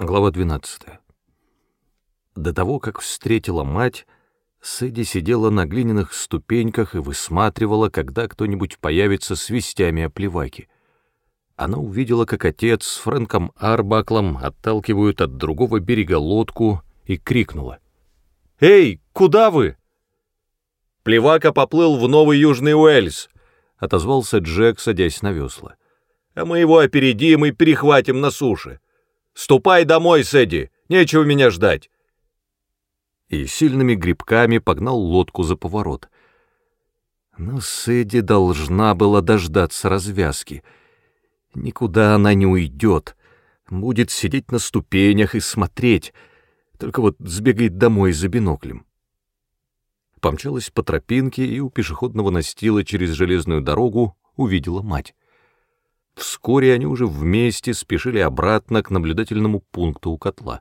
Глава 12. До того, как встретила мать, Сэдди сидела на глиняных ступеньках и высматривала, когда кто-нибудь появится с вестями о плеваке. Она увидела, как отец с Фрэнком Арбаклом отталкивают от другого берега лодку и крикнула. «Эй, куда вы?» «Плевака поплыл в Новый Южный Уэльс», — отозвался Джек, садясь на весла. «А мы его опередим и перехватим на суше». Ступай домой, Сэдди, нечего меня ждать. И сильными грибками погнал лодку за поворот. Но Сэдди должна была дождаться развязки. Никуда она не уйдет, будет сидеть на ступенях и смотреть, только вот сбегает домой за биноклем. Помчалась по тропинке и у пешеходного настила через железную дорогу увидела мать. Вскоре они уже вместе спешили обратно к наблюдательному пункту у котла.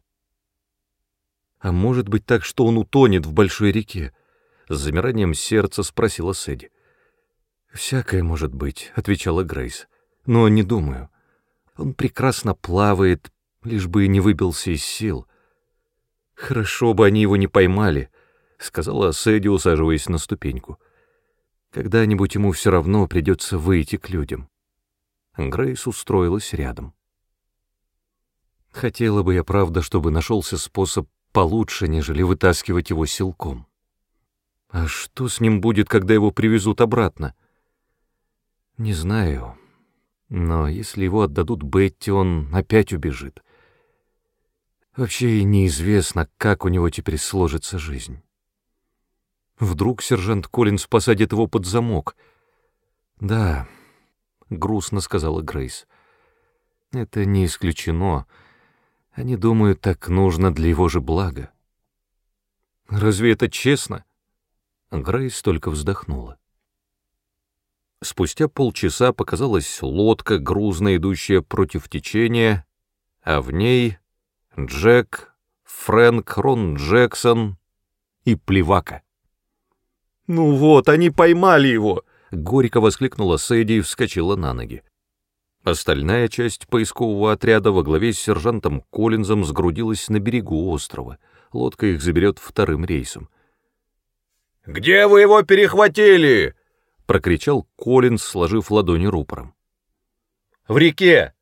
«А может быть так, что он утонет в большой реке?» — с замиранием сердца спросила Сэдди. «Всякое может быть», — отвечала Грейс, — «но не думаю. Он прекрасно плавает, лишь бы не выбился из сил. Хорошо бы они его не поймали», — сказала Сэдди, усаживаясь на ступеньку. «Когда-нибудь ему все равно придется выйти к людям». Грейс устроилась рядом. Хотела бы я, правда, чтобы нашелся способ получше, нежели вытаскивать его силком. А что с ним будет, когда его привезут обратно? Не знаю, но если его отдадут Бетти, он опять убежит. Вообще неизвестно, как у него теперь сложится жизнь. Вдруг сержант Коллинз посадит его под замок. Да, — грустно сказала Грейс. «Это не исключено. Они думают, так нужно для его же блага». «Разве это честно?» Грейс только вздохнула. Спустя полчаса показалась лодка, грузно идущая против течения, а в ней Джек, Фрэнк, Рон Джексон и Плевака. «Ну вот, они поймали его!» — горько воскликнула Сэдди и вскочила на ноги. Остальная часть поискового отряда во главе с сержантом Коллинзом сгрудилась на берегу острова. Лодка их заберет вторым рейсом. «Где вы его перехватили?» — прокричал Коллинз, сложив ладони рупором. «В реке!»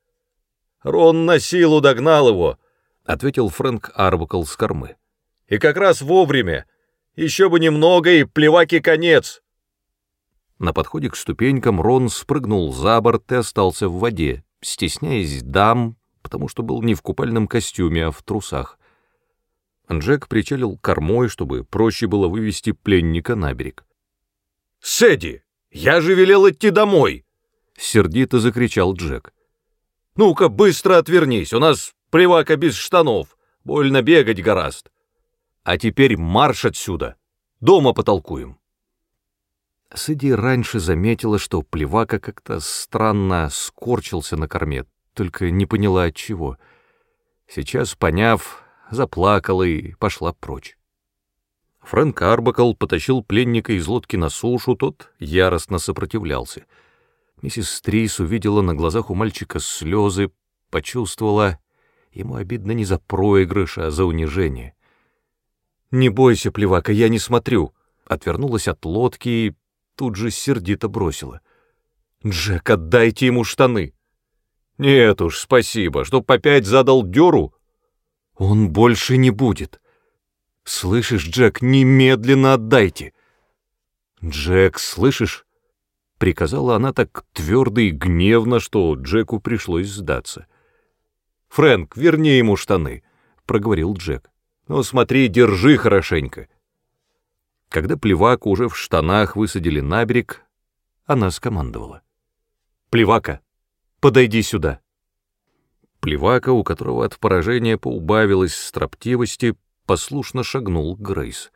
«Рон на силу догнал его», — ответил Фрэнк Арбакл с кормы. «И как раз вовремя. Еще бы немного, и плеваки конец». На подходе к ступенькам Рон спрыгнул за борт и остался в воде, стесняясь дам, потому что был не в купальном костюме, а в трусах. Джек причалил кормой, чтобы проще было вывести пленника на берег. «Сэдди, я же велел идти домой!» — сердито закричал Джек. «Ну-ка, быстро отвернись, у нас привака без штанов, больно бегать гораст. А теперь марш отсюда, дома потолкуем». Сэдди раньше заметила, что плевака как-то странно скорчился на корме, только не поняла от чего. Сейчас, поняв, заплакала и пошла прочь. Фрэнк Арбакл потащил пленника из лодки на сушу, тот яростно сопротивлялся. Миссис Стрис увидела на глазах у мальчика слезы, почувствовала, ему обидно не за проигрыш, а за унижение. «Не бойся, плевака, я не смотрю», отвернулась от лодки и тут же сердито бросила. «Джек, отдайте ему штаны!» «Нет уж, спасибо, чтоб опять задал дёру!» «Он больше не будет!» «Слышишь, Джек, немедленно отдайте!» «Джек, слышишь?» Приказала она так твердо и гневно, что Джеку пришлось сдаться. «Фрэнк, верни ему штаны», — проговорил Джек. «Ну смотри, держи хорошенько». Когда Плеваку уже в штанах высадили на берег, она скомандовала. «Плевака, подойди сюда». Плевака, у которого от поражения поубавилось строптивости, послушно шагнул к Грейс.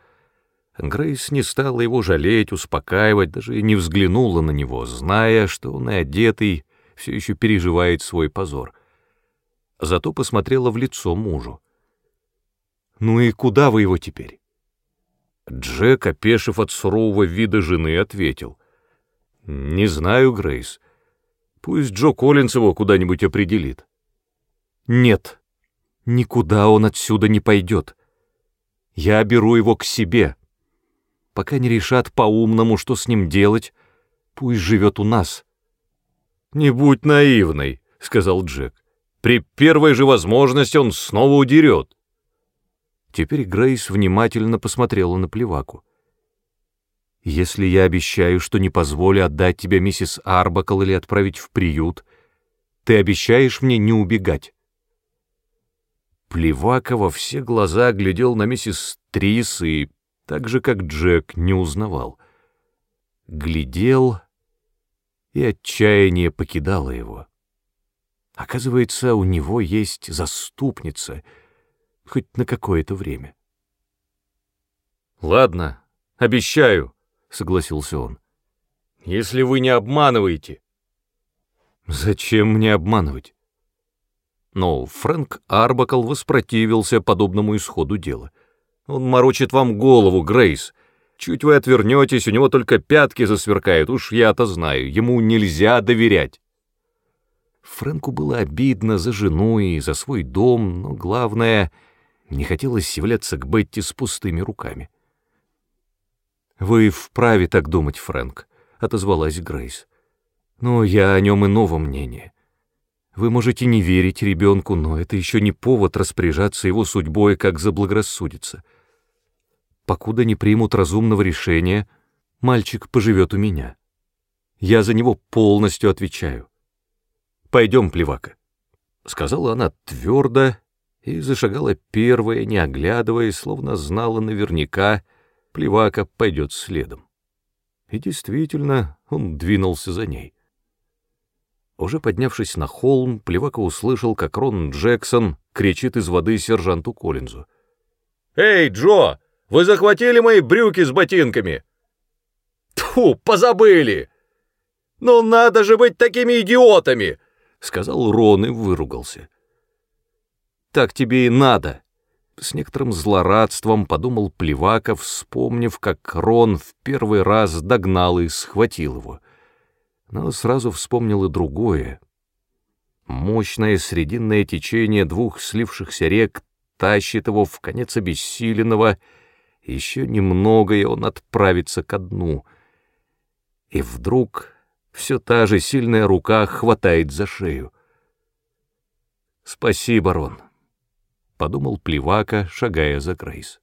Грейс не стала его жалеть, успокаивать, даже не взглянула на него, зная, что он и одетый все еще переживает свой позор. Зато посмотрела в лицо мужу. «Ну и куда вы его теперь?» Джек, опешив от сурового вида жены, ответил. «Не знаю, Грейс. Пусть Джо Коллинс его куда-нибудь определит». «Нет», Никуда он отсюда не пойдет. Я беру его к себе. Пока не решат по-умному, что с ним делать, пусть живет у нас. «Не будь наивной», — сказал Джек. «При первой же возможности он снова удерет». Теперь Грейс внимательно посмотрела на плеваку. «Если я обещаю, что не позволю отдать тебя миссис Арбакл или отправить в приют, ты обещаешь мне не убегать?» Плевака во все глаза глядел на миссис Трис и, так же как Джек, не узнавал. Глядел, и отчаяние покидало его. Оказывается, у него есть заступница, хоть на какое-то время. «Ладно, обещаю», — согласился он. «Если вы не обманываете». «Зачем мне обманывать?» Но Фрэнк Арбакл воспротивился подобному исходу дела. «Он морочит вам голову, Грейс. Чуть вы отвернетесь, у него только пятки засверкают, уж я-то знаю, ему нельзя доверять». Фрэнку было обидно за жену и за свой дом, но главное, не хотелось являться к Бетти с пустыми руками. «Вы вправе так думать, Фрэнк», — отозвалась Грейс. «Но я о нем иного мнения. Вы можете не верить ребенку, но это еще не повод распоряжаться его судьбой, как заблагорассудится. Покуда не примут разумного решения, мальчик поживет у меня. Я за него полностью отвечаю. Пойдем, плевака, — сказала она твердо и зашагала первая, не оглядываясь, словно знала наверняка, плевака пойдет следом. И действительно, он двинулся за ней. Уже поднявшись на холм, Плевака услышал, как Рон Джексон кричит из воды сержанту Коллинзу. «Эй, Джо, вы захватили мои брюки с ботинками?» «Тьфу, позабыли! Ну надо же быть такими идиотами!» — сказал Рон и выругался. «Так тебе и надо!» С некоторым злорадством подумал Плевака, вспомнив, как Рон в первый раз догнал и схватил его — но сразу вспомнил и другое. Мощное срединное течение двух слившихся рек тащит его в конец обессиленного, еще немного, и он отправится ко дну. И вдруг все та же сильная рука хватает за шею. «Спасибо, Рон», — подумал Плевака, шагая за Грейс.